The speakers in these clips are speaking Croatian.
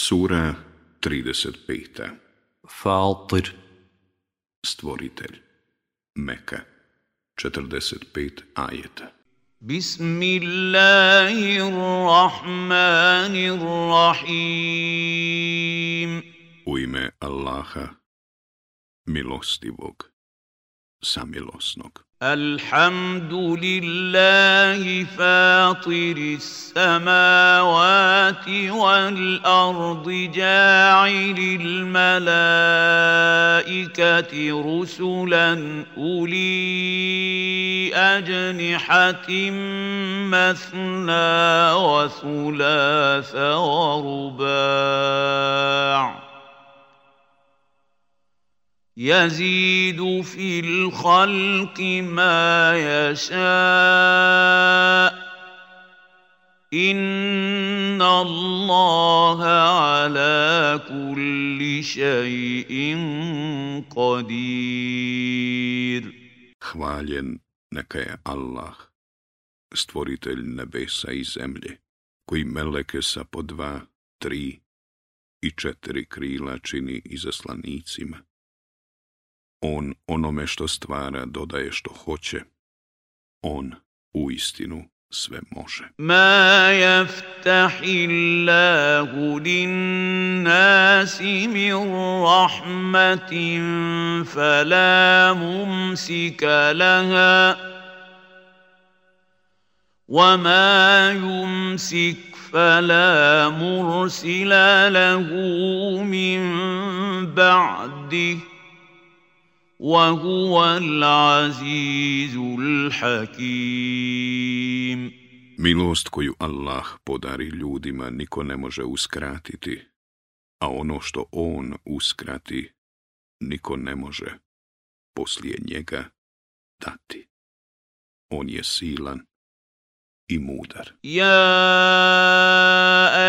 Sura 35. Faltir. Stvoritelj Meka 45 ajeta Bismillahirrahmanirrahim U ime Allaha, milostivog, samilosnog. الحمد لله فاطر السماوات والأرض جاعل الملائكة رسلا أولي أجنحة مثنى وثلاث ورباع. يزيد في الخلق ما يشاء ان الله على كل شيء قدير Hvaljen neka je Allah, stvoritelj nebesa i zemlje, koji meleke sa po dva, tri i četiri krila čini izaslanicima. On onome što stvara dodaje što hoće. On u istinu sve može. ما يفتح الله للناس من رحمه فلا ممسك لها وما يمسك فلا مرسل له من بعده وهو العزيز الحكيم Milost koju Allah podari ljudima niko ne može uskratiti, a ono što On uskrati niko ne može poslije njega dati. On je silan i mudar. يا ايها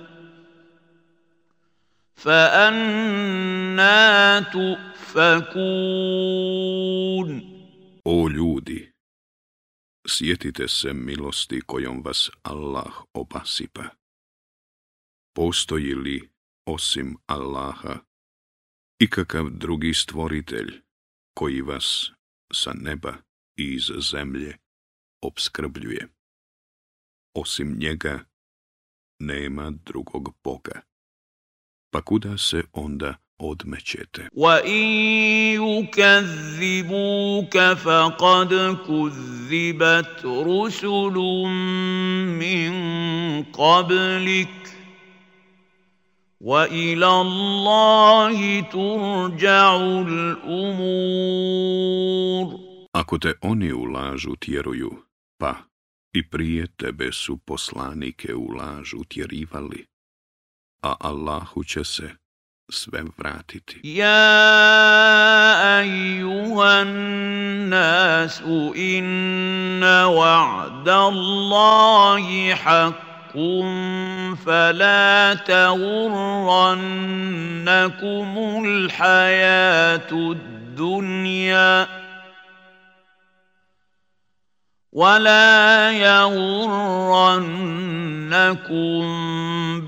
فانا تؤفكون O ljudi, sjetite se milosti kojom vas Allah obasipa. Postoji li, osim Allaha, ikakav drugi stvoritelj koji vas sa neba i iz zemlje obskrbljuje? Osim njega nema drugog Boga. pa kuda se onda odmećete. Wa in yukazzibuka faqad kuzzibat rusulun min qablik wa ila Allahi turja'ul umur. Ako te oni u lažu tjeruju, pa i prije tebe su poslanike u lažu tjerivali a Allahu će se sve vratiti. Ja ajuhan nasu inna wa'da Allahi haqqun fala tagurrannakum الحياة الدنيا ولا يغرنكم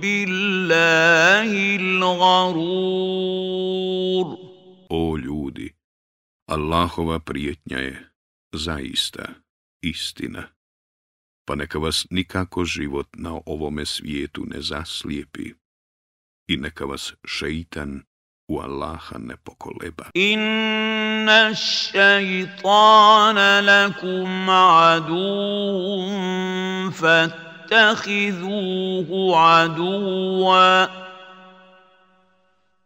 بالله الغرور O ljudi, Allahova prijetnja je zaista istina, pa neka vas nikako život na ovome svijetu ne zaslijepi i neka vas šeitan والله نبكلبا ان الشيطان لكم عدو فاتخذوه عدوا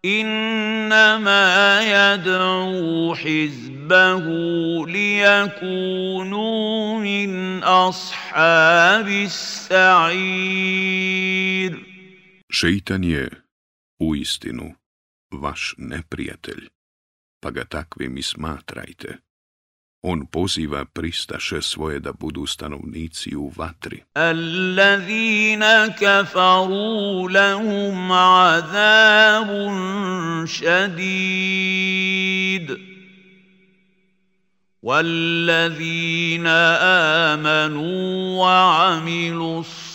انما يدعو حزبه ليكونوا من اصحاب السعير شيطان يا vaš neprijatelj, pa ga takvim i smatrajte. On poziva pristaše svoje da budu stanovnici u vatri. الذين كفروا لهم عذاب شديد والذين آمنوا وعملوا الصالحات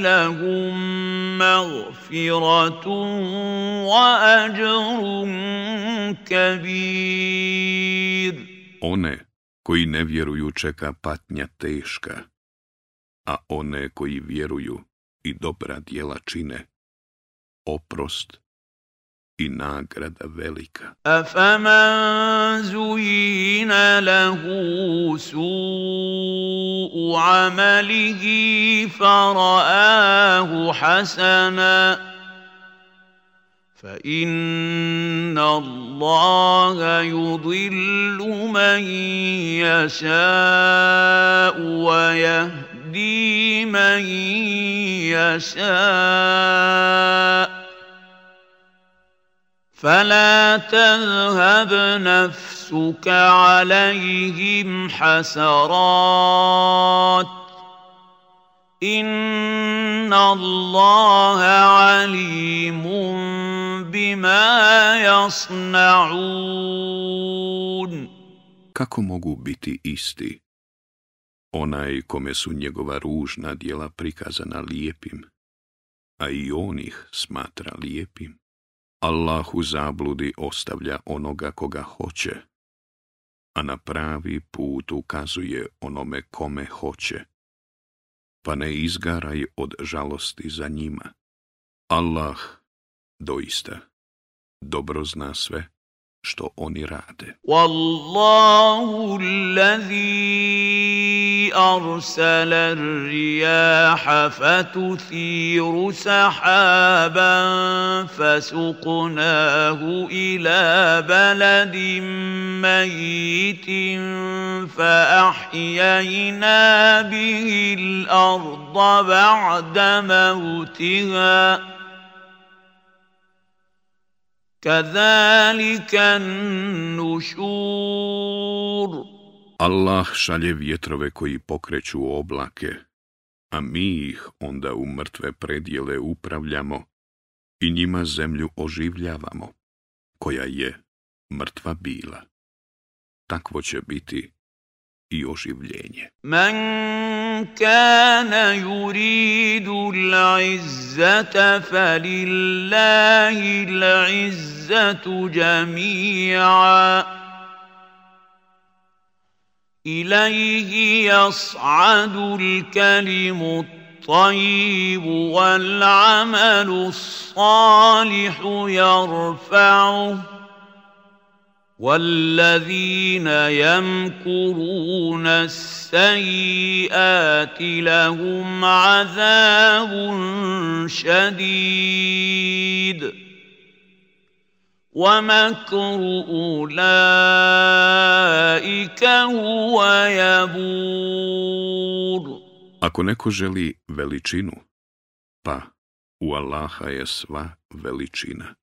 لهم مغفرة وأجر كبير One koji ne vjeruju čeka patnja teška, a one koji vjeruju i dobra djela čine, oprost i nagrada velika. A Afaman zujina lahu su'u amalihi fara'ahu hasana. فان الله يضل من يشاء ويهدي من يشاء فلا تذهب نفسك عليهم حسرات ان الله عليم بما يصنعون Kako mogu biti isti? Onaj kome su njegova ružna djela prikazana lijepim, a i on ih smatra lijepim. Allah u zabludi ostavlja onoga koga hoće, a na pravi put ukazuje onome kome hoće. Pa ne izgaraj od žalosti za njima. Allah doista dobro zna sve što oni rade. والله الذي ارسل الرياح فتثير سحابا فسقناه الى بلد ميت فاحيينا به الارض بعد موتها كذلك النشور Allah šalje vjetrove koji pokreću oblake, a mi ih onda u mrtve predjele upravljamo i njima zemlju oživljavamo, koja je mrtva bila. Takvo će biti i oživljenje. من كان يريد العزة فلله العزة جميعا. إليه يصعد الكلم الطيب والعمل الصالح يرفعه. والذين يمكرون السيئات لهم عذاب شديد ومكر اولئك هو يبور Ako neko želi veličinu, pa u Allaha je sva veličina.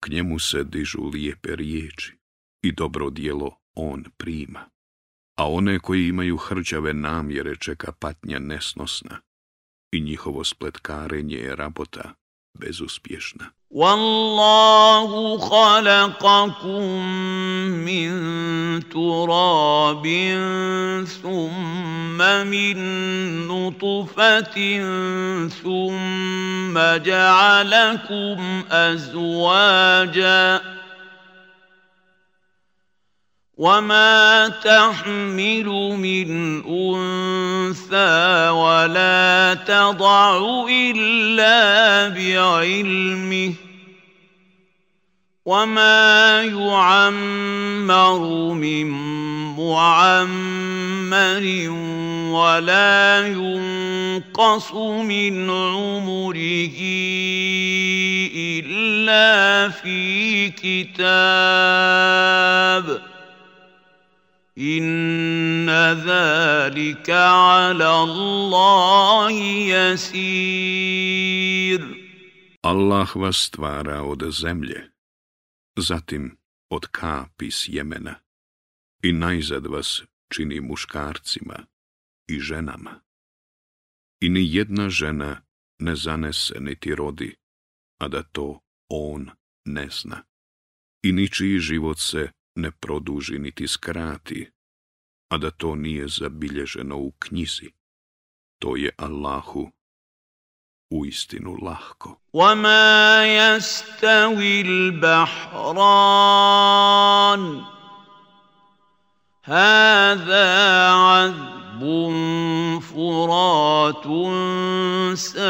K njemu se dižu lijepe riječi i dobro djelo on prima. A one koji imaju hrđave namjere čeka patnja nesnosna i njihovo spletkarenje je rabota bezuspješna. والله خلقكم من تراب ثم من نطفة ثم جعلكم أزواجا وما تحمل من أنثى ولا تضع إلا بعلمه وما يعمر من معمر ولا ينقص من عمره إلا في كتاب إن ذلك على الله يسير Allah vas stvara od zemlje, zatim od kapi sjemena i najzad vas čini muškarcima i ženama. I ni jedna žena ne zanese niti rodi, a da to on ne zna. I ničiji život se ne produži niti skrati, a da to nije zabilježeno u knjizi. To je Allahu uistinu lahko. وما يستوي البحران هذا عذب فرات سائغ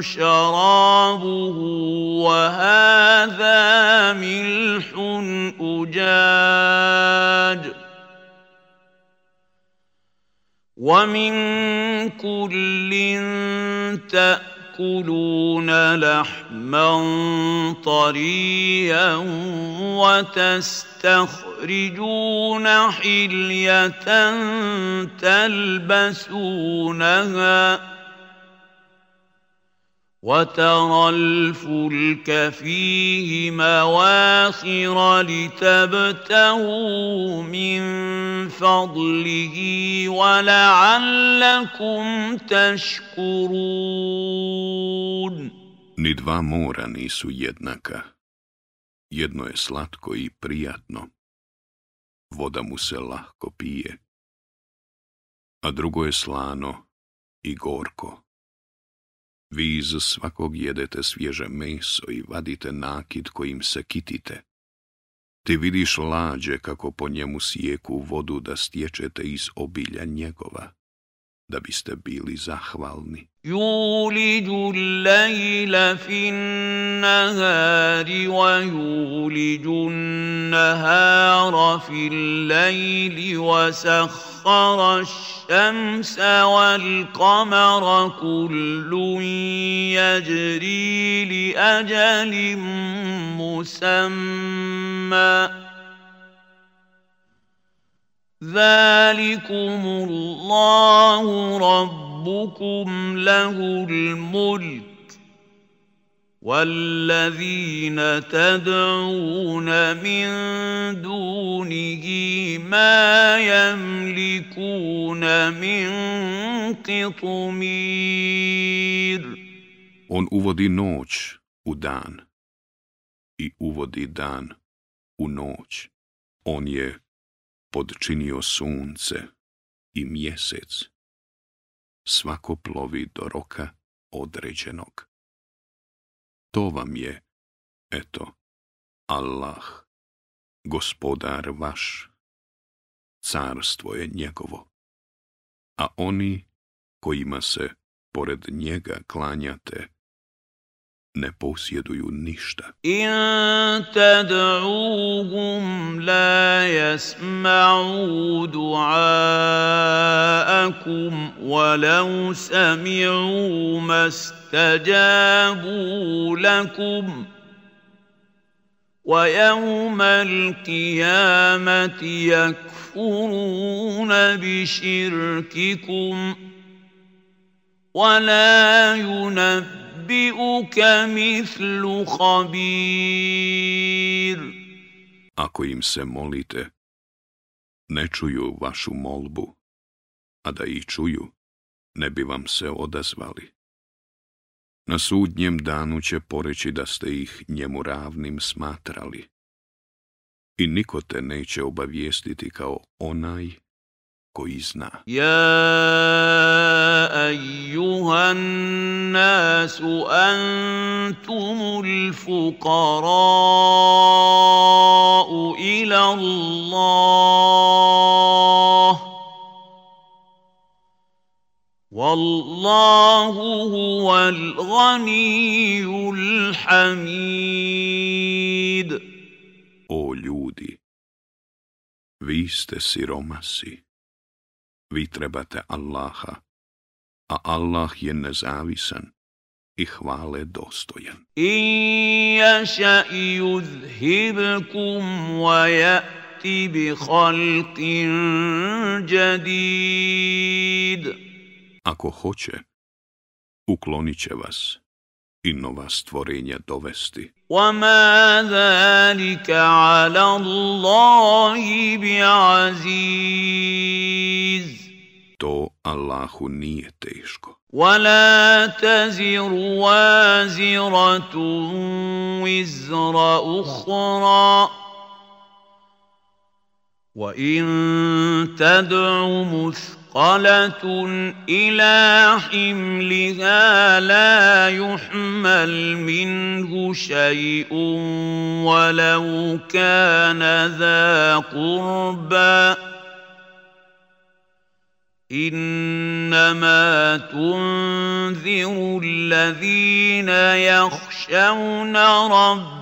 شرابه وهذا ملح أجاج ومن كل تأكلون لحما طريا وتستخرجون حلية تلبسونها وترى الفلك فيه مواخر لتبتغوا من فضله ولعلكم تشكرون Ni dva mora nisu jednaka. Jedno je slatko i prijatno. Voda mu se lahko pije. A drugo je slano i gorko. vi iz svakog jedete svježe meso i vadite nakid kojim se kitite. Ti vidiš lađe kako po njemu sjeku vodu da stječete iz obilja njegova, da biste bili zahvalni. Juliđu lejla fin nahari wa juliđu nahara fin lejli wa sah. وسخر الشمس والقمر كل يجري لأجل مسمى. ذلكم الله ربكم له الملك. والذين تدعون من دونه ما يملكون من قطمير On uvodi noć u dan i uvodi dan u noć. On je podčinio sunce i mjesec. Svako plovi do roka određenog. To vam je, eto, Allah, gospodar vaš, carstvo je njegovo, a oni kojima se pored njega klanjate, ne posjeduju ništa. In tad'uhum la yasma'u du'aakum walau sami'u mastajabu lakum. ويوم القيامة يكفرون بشرككم ولا ينبئون ينبئك مثل خبير Ako im se molite, ne čuju vašu molbu, a da ih čuju, ne bi vam se odazvali. Na sudnjem danu će poreći da ste ih njemu ravnim smatrali. I niko te neće obavijestiti kao onaj koji zna. يا أيها الناس أنتم الفقراء إلى الله والله هو الغني الحميد O ljudi, vi ste siromasi. vi trebate Allaha, a Allah je nezavisan i hvale dostojan. In jaša yuzhibkum wa ja'ti bi halkin jadid. Ako hoće, uklonit će vas i nova stvorenja dovesti. وما ذلك على الله بعزيز To Allahu nije teško. ولا تزر وازرة وزر أخرى وإن تدع مثقلة إلى حملها لا يحمل منه شيء ولو كان ذا قربى. إنما تنذر الذين يخشون ربهم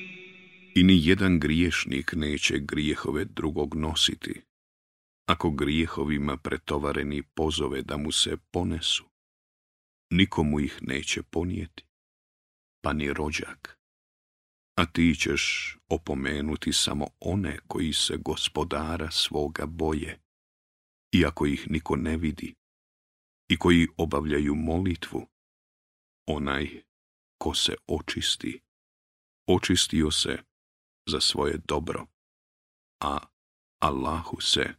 I ni jedan griješnik neće grijehove drugog nositi, ako grijehovima pretovareni pozove da mu se ponesu. Nikomu ih neće ponijeti, pa ni rođak. A ti ćeš opomenuti samo one koji se gospodara svoga boje, iako ih niko ne vidi, i koji obavljaju molitvu. Onaj ko se očisti, očistio se za svoje dobro, a Allahu se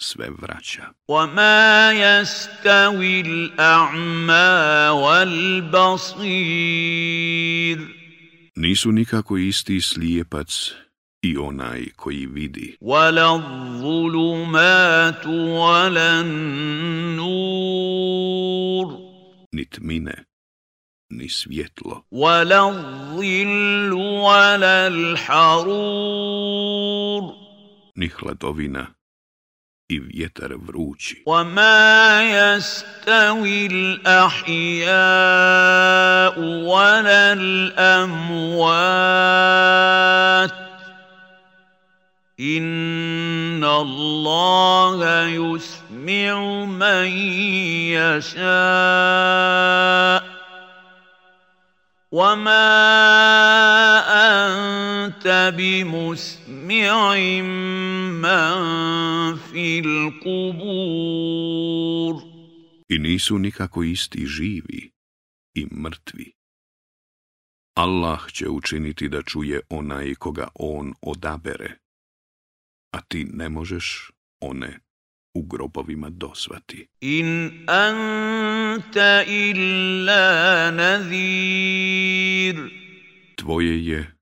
sve vraća. وما يستوي الأعمى والبصير Nisu nikako isti slijepac i onaj koji vidi, ولا الظلمات ولا النور ni tmine, ni svjetlo, ولا الظل ولا الحرور. Ni hladovina i vjetar vrući. وما يستوي الأحياء ولا الأموات. إن الله يسمع من يشاء. وما أنت بمسمع من في القبور I nisu nikako isti živi i mrtvi. Allah će učiniti da čuje onaj koga on odabere, a ti ne možeš one u grobovima dosvati. In anta illa nadhir. Tvoje je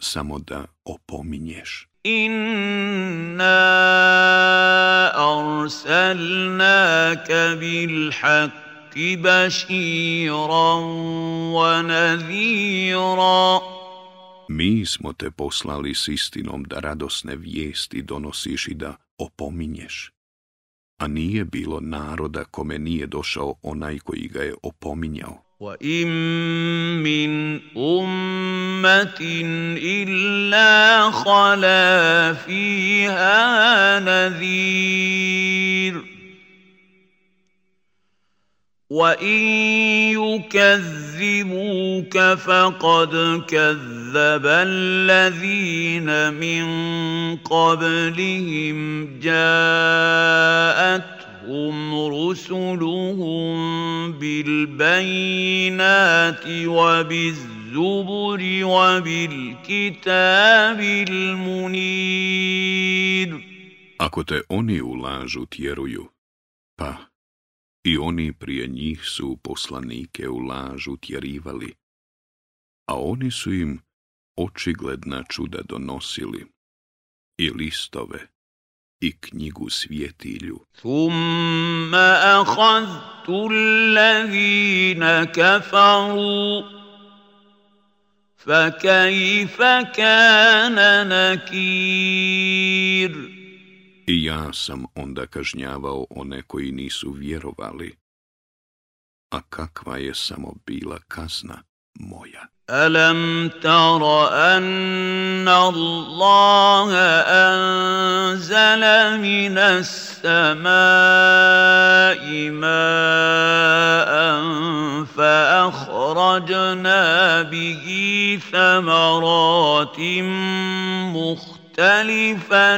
samo da opominješ. Inna arsalnaka bil haqqi baširan wa. Mi smo te poslali s istinom da radosne vijesti donosiš i da opominješ A nije bilo naroda kome nije došao onaj koji ga je opominjao. وإن من أمة إلا خلا فيها نذير وإن يكذبوك فقد كذب الذين من قبلهم جاءتهم رسلهم بالبينات وبالزبر وبالكتاب المنير Ako te oni ulažu tjeruju, pa I oni prije njih su poslanike u lažu tjerivali, a oni su im očigledna čuda donosili, i listove, i knjigu svjetilju. Thumma ahadtu allazina kafaru, fa kajfa kana nakiru. I ja sam onda kažnjavao one koji nisu vjerovali. A kakva je samo bila kazna moja? ألم تر أن الله أنزل من السماء ماء فأخرجنا به ثمرات مختلفا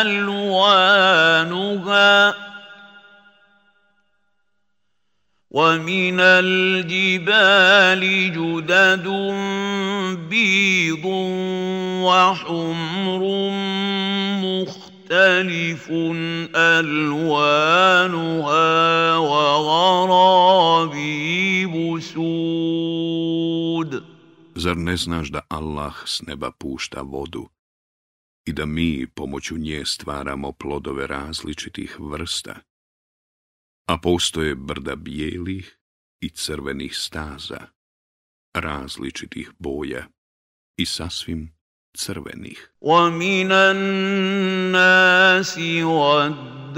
ألوانها ومن الجبال جدد بيض وحمر مختلف ألوانها وغرابيب سود. Zar ne znaš da Allah s neba pušta vodu? i da mi pomoću nje stvaramo plodove različitih vrsta? a postoje brda bijelih i crvenih staza, različitih boja i sasvim crvenih. ومن الناس والدواب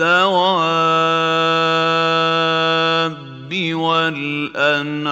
والأنعام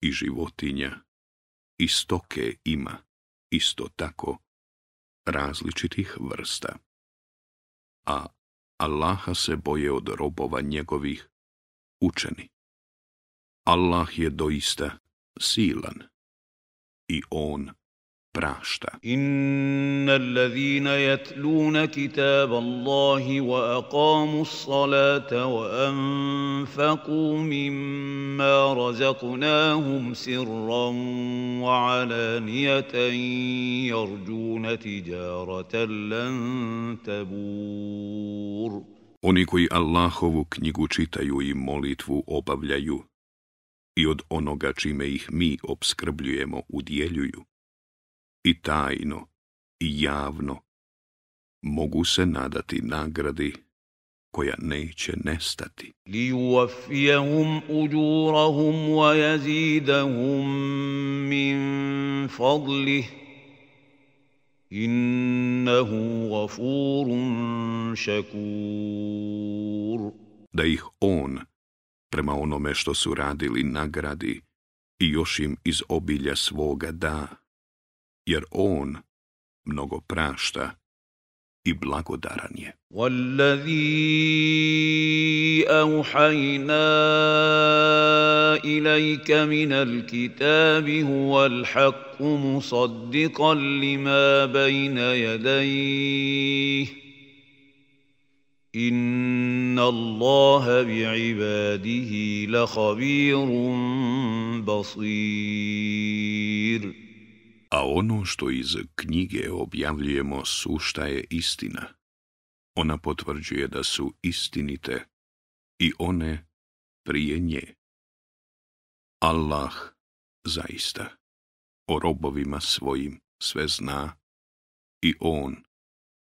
i životinja i stoke ima isto tako različitih vrsta. A Allaha se boje od robova njegovih učeni. Allah je doista silan i on prašta. إن الذين يتلون كتاب الله وأقاموا الصلاة وأنفقوا مما رزقناهم سرا وعلانية يرجون تجارة لن تبور Oni koji Allahovu knjigu čitaju i molitvu obavljaju i od onoga čime ih mi obskrbljujemo udjeljuju i tajno i javno mogu se nadati nagradi koja neće nestati. Li uwafijahum uđurahum wa jazidahum min fadlih. Innahu gafurun šakur. Da ih on, prema onome što su radili, nagradi i još im iz obilja svoga da jer on mnogo prašta i blagodaran je. والذي أوحينا إليك من الكتاب هو الحق مصدقا لما بين يديه إن الله بعباده لخبير بصير A ono što iz knjige objavljujemo sušta je istina. Ona potvrđuje da su istinite i one prije nje. Allah zaista o robovima svojim sve zna i on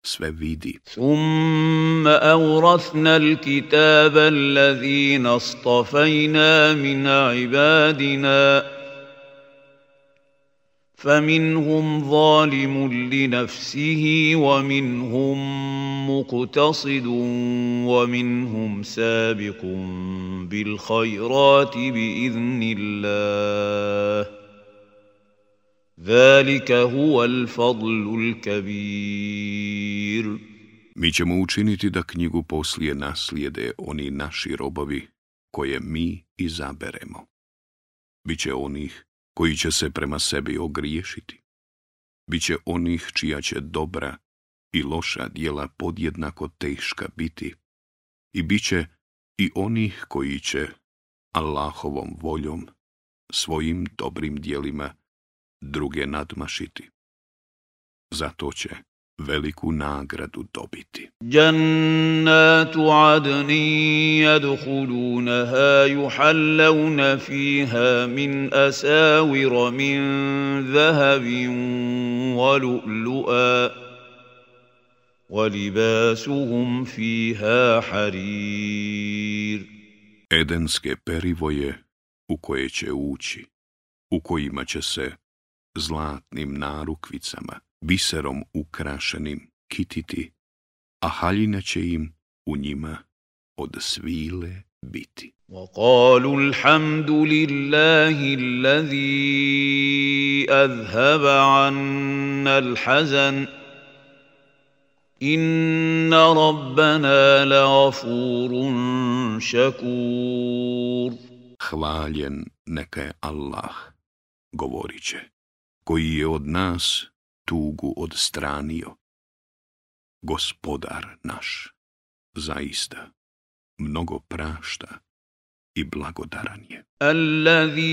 sve vidi. ثم أورثنا الكتاب الذين اصطفينا من عبادنا فمنهم ظالم لنفسه ومنهم مقتصد ومنهم سابق بالخيرات بإذن الله ذلك هو الفضل الكبير Mi ćemo učiniti da knjigu poslije naslijede oni naši robovi koje mi izaberemo. Biće onih koji će se prema sebi ogriješiti. Biće onih čija će dobra i loša dijela podjednako teška biti. I bit će i onih koji će Allahovom voljom, svojim dobrim dijelima druge nadmašiti. Zato će veliku nagradu dobiti. جنات عدن يدخلونها يحلون فيها من أساور من ذهب ولؤلؤا ولباسهم فيها حرير Edenske perivoje u koje će ući, u kojima će se zlatnim narukvicama, biserom ukrašenim kititi, a haljina će im u njima od svile biti. وقالوا الحمد لله الذي أذهب عنا الحزن إن ربنا لغفور شكور Hvaljen neka je Allah, govorit će, koji je od nas tugu odstranio. Gospodar naš, zaista, mnogo prašta i blagodaran je. Allazi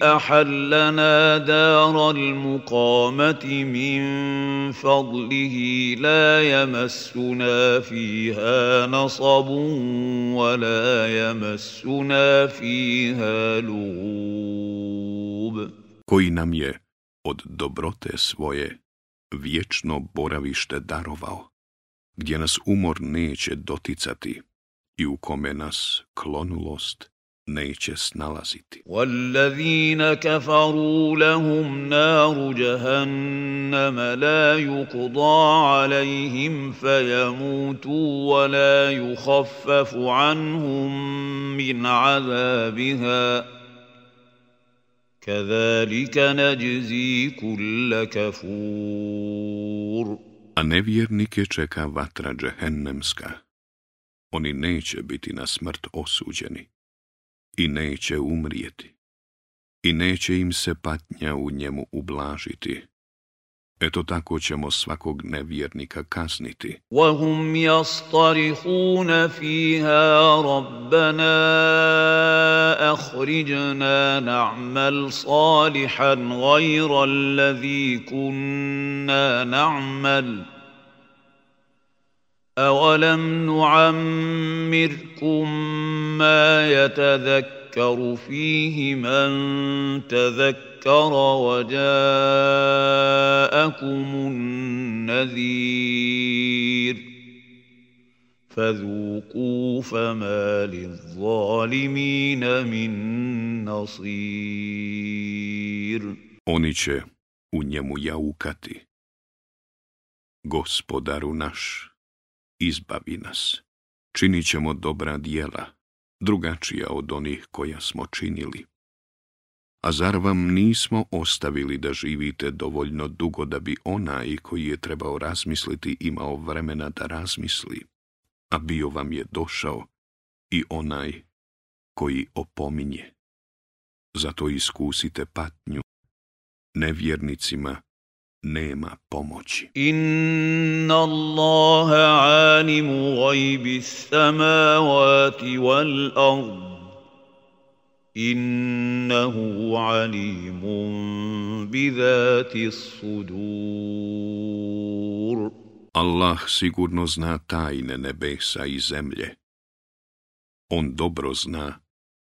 ahallana daral muqamati min fadlihi la yamassuna fiha nasabun wa la yamassuna fiha lugub. Koji nam je od dobrote svoje vječno boravište darovao, gdje nas umor neće doticati i u kome nas klonulost neće snalaziti. والذين كفروا لهم نار جهنم لا يقضى عليهم فيموتوا ولا يخفف عنهم من عذابها كذلك نجزي كل كفور A nevjernike čeka vatra džehennemska. Oni neće biti na smrt osuđeni i neće umrijeti i neće im se patnja u njemu ublažiti. Eto tako ćemo svakog nevjernika kazniti. وهم يصطرخون فيها ربنا اخرجنا نعمل صالحا غير الذي كنا نعمل اولم نعمركم ما يتذكر فيه من تذكر وجاءكم النذير فذوقوا فما للظالمين من نصير Oni će u njemu jaukati. Gospodaru naš, izbavi nas. Činit ćemo dobra dijela, drugačija od onih koja smo činili. A zar vam nismo ostavili da živite dovoljno dugo da bi onaj koji je trebao razmisliti imao vremena da razmisli, a bio vam je došao i onaj koji opominje. Zato iskusite patnju. Nevjernicima nema pomoći. إن الله عالم غيب السماوات والأرض إنه عليم بذات الصدور Allah sigurno zna tajne nebesa i zemlje. On dobro zna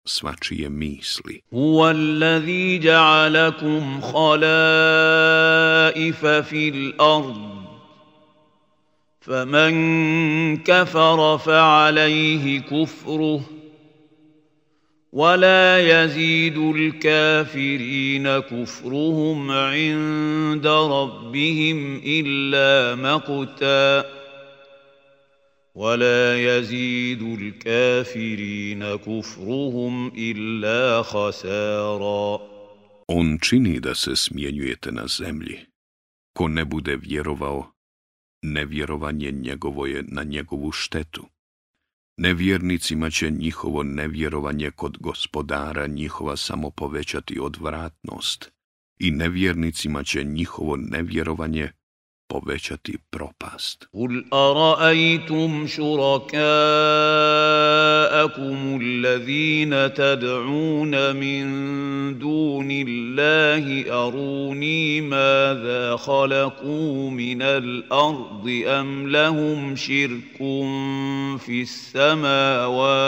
svačije misli. الذي جعلكم خلائف في الأرض فمن كفر فعليه كفره ولا يزيد الكافرين كفرهم عند ربهم إلا مقتا ولا يزيد الكافرين كفرهم إلا خسارا On čini da se smjenjujete na zemlji. Ko ne bude vjerovao, nevjerovanje njegovo je na njegovu štetu. Nevjernicima će njihovo nevjerovanje kod gospodara njihova samo povećati odvratnost i nevjernicima će njihovo nevjerovanje povećati propast. قل أرأيتم شركاءكم الذين تدعون من دون الله أروني ماذا خلقوا من الأرض أم لهم شرك في السماوات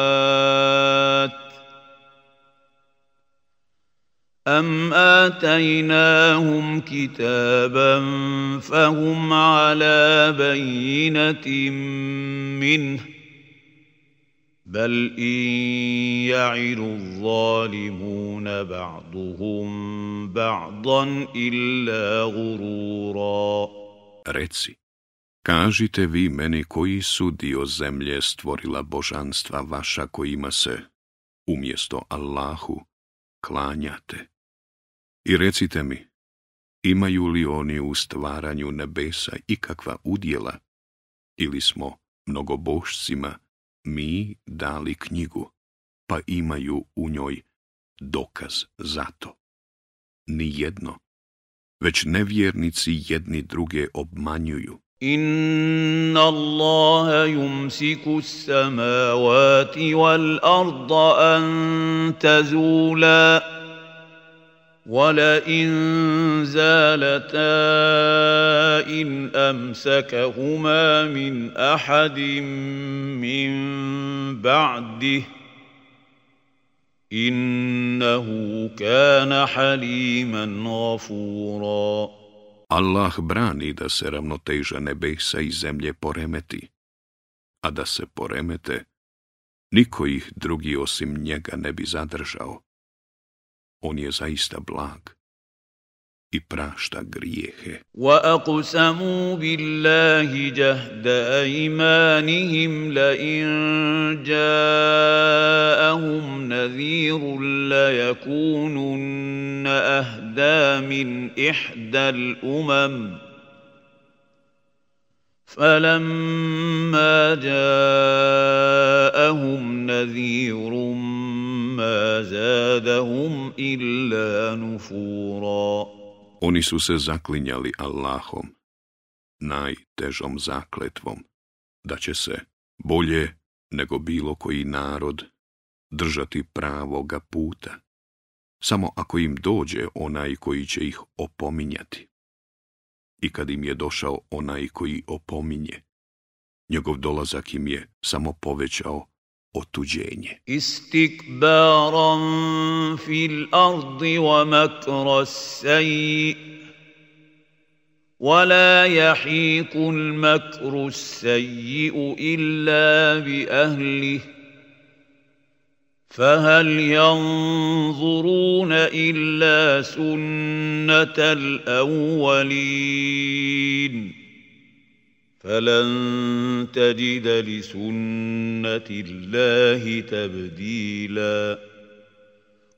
أم آتيناهم كتابا فهم على بينة منه بل إن يعد الظالمون بعضهم بعضا إلا غرورا Reci, kažite vi meni koji su dio zemlje stvorila božanstva vaša kojima se, umjesto Allahu, klanjate. I recite mi, imaju li oni u stvaranju nebesa ikakva udjela, ili smo mnogobošcima mi dali knjigu, pa imaju u njoj dokaz za to? Nijedno, već nevjernici jedni druge obmanjuju. Inna Allaha yumsiku samavati wal arda an tazula. ولئن زالتا إن أمسكهما من أحد من بعده إنه كان حليما غفورا Allah brani da se ravnoteža nebesa i zemlje poremeti, a da se poremete, niko ih drugi osim njega ne bi zadržao. on je zaista blag i prašta grijehe. Wa aqsamu billahi jahda imanihim la in ja'ahum nadhirun la yakunun ahda min ihda al-umam. فلما جاءهم نذير ما زادهم إلا نفورا Oni su se zaklinjali Allahom, najtežom zakletvom, da će se bolje nego bilo koji narod držati pravoga puta, samo ako im dođe onaj koji će ih opominjati. I kad im je došao onaj koji opominje, njegov dolazak im je samo povećao otuđenje. Istikbaran fil ardi wa makra saji ولا يحيق المكر السيء إلا بأهله فهل ينظرون إلا سنة الأولين فلن تجد لسنة الله تبديلا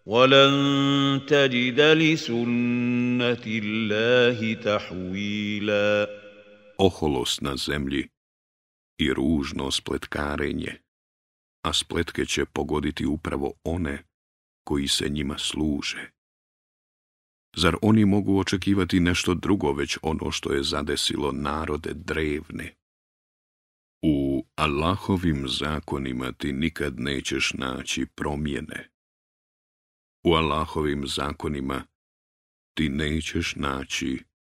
ولن تجد لسنة الله تحويلا Oholos na zemlji i ružno spletkarenje, a spletke će pogoditi upravo one koji se njima služe. Zar oni mogu očekivati nešto drugo već ono što je zadesilo narode drevne? U Allahovim zakonima ti nikad nećeš naći promjene. U Allahovim zakonima ti nećeš naći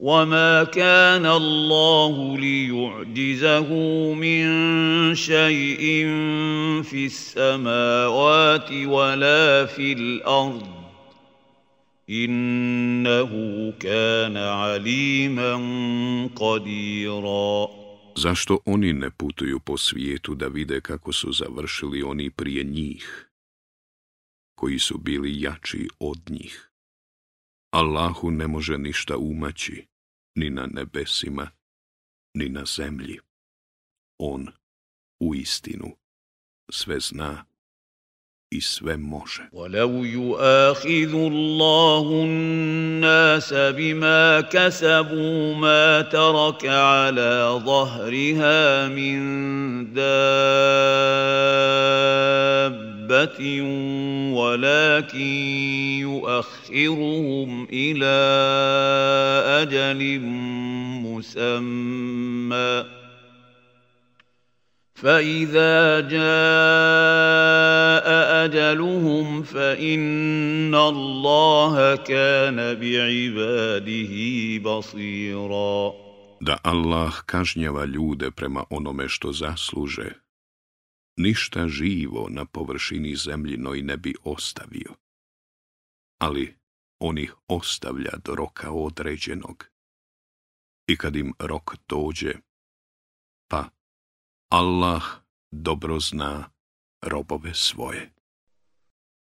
وما كان الله ليعجزه من شيء في السماوات ولا في الارض انه كان عليما قديرا Zašto oni ne putuju po svijetu da vide kako su završili oni prije njih, koji su bili jači od njih? Allahu ne može ništa umaći, ni na nebesima, ni na zemlji. On, u istinu, sve zna i sve može. ولو يؤاخذ الله الناس بما كسبوا ما ترك على ظهرها من دابة ولكن يؤخرهم إلى أجل مسمى. فإذا جاء أجلهم فإن الله كان بعباده بصيرا. Da Allah kažnjava ljude prema onome što zasluže, ništa živo na površini zemljinoj ne bi ostavio. Ali on ih ostavlja do roka određenog. I kad im rok dođe, pa Allah dobro zna robove svoje.